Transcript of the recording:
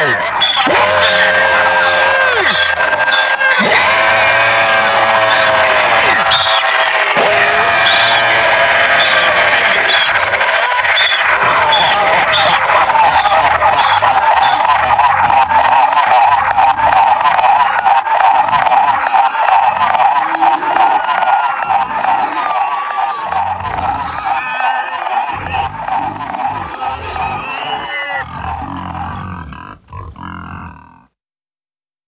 Hey!